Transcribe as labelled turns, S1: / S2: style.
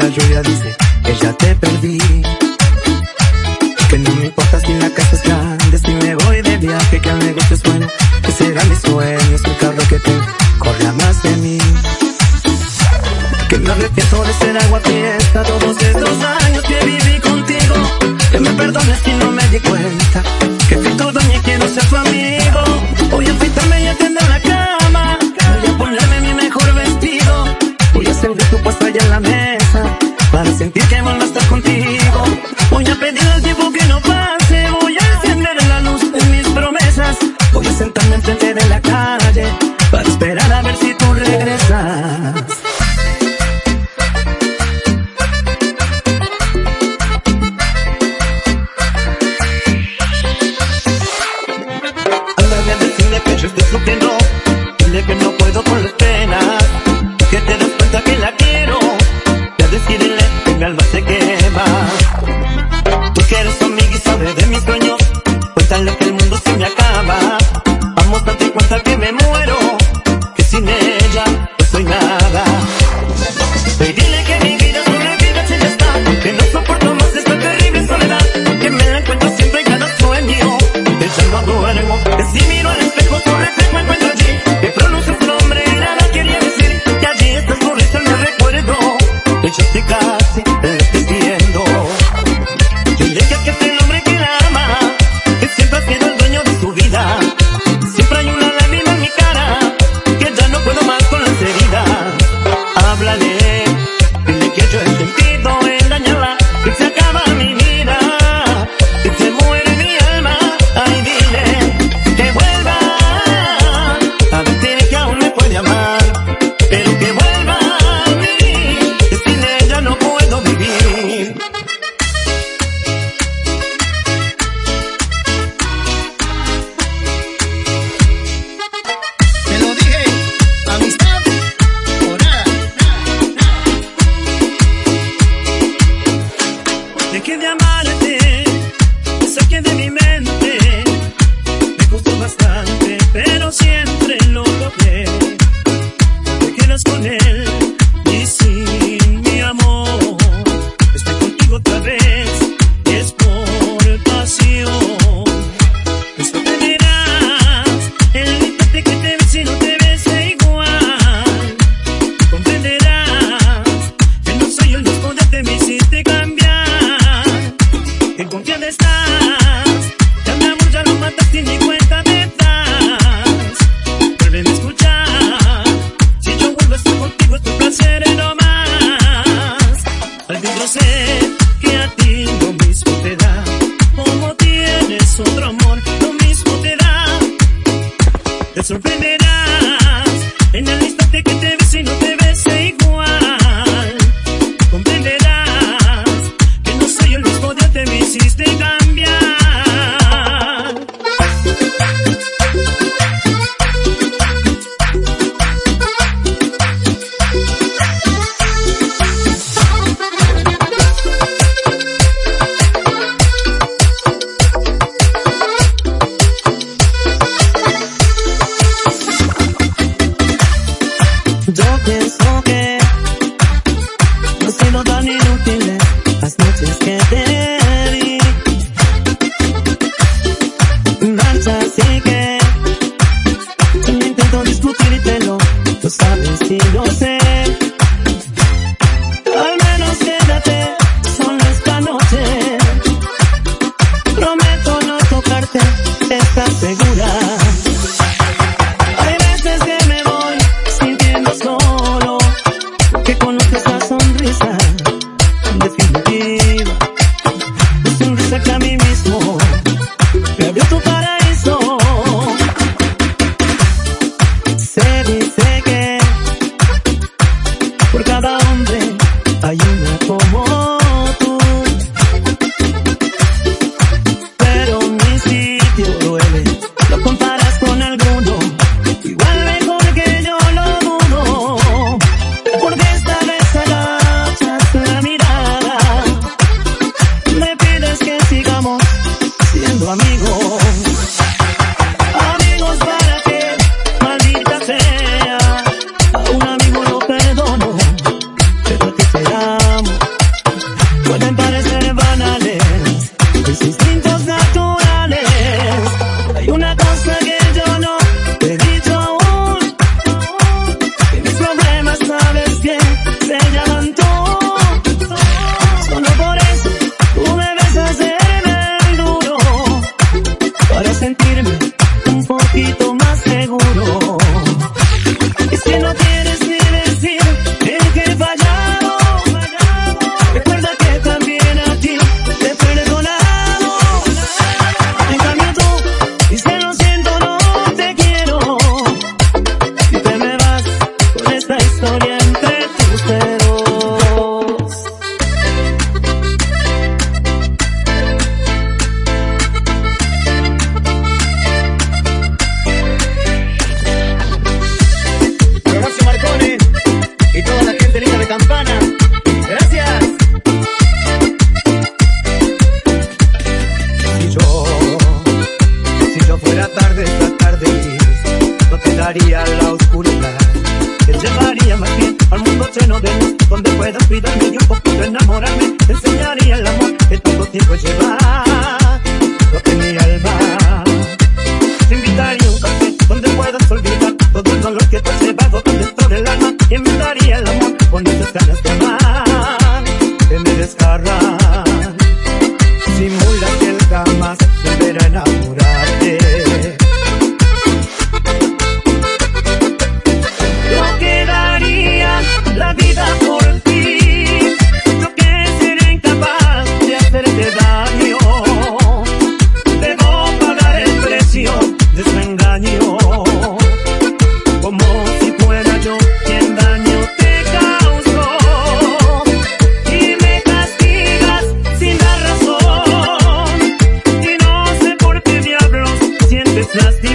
S1: la lluvia dice que ya te perdí. Que no me importa si la casa es grande, si me voy de viaje, que al negocio es bueno, que serán mis sueños, el carro que tengo, corra más de mí. Que no arrepiento de ser agua piel. sentir que vuelvo a estar contigo. Voy a pedir al tiempo que no pase, voy a encender la luz de mis promesas. Voy a sentarme enfrente de la Sé que Dejé de amarte, saqué de mi mente. sorprenderás en el instante que te ves y no te ves igual. Comprenderás que no soy el mismo de te me hiciste dar. amigos. Amigos para que, maldita sea, a un amigo no perdono, pero a ti te amo. Pueden parecer banales, pues mis instintos naturales. llevaría a la oscuridad. Él llevaría más bien al mundo lleno de luz, donde pueda cuidarme y un poquito enamorarme. Te enseñaría el amor que tanto tiempo lleva. Lo tenía detrás de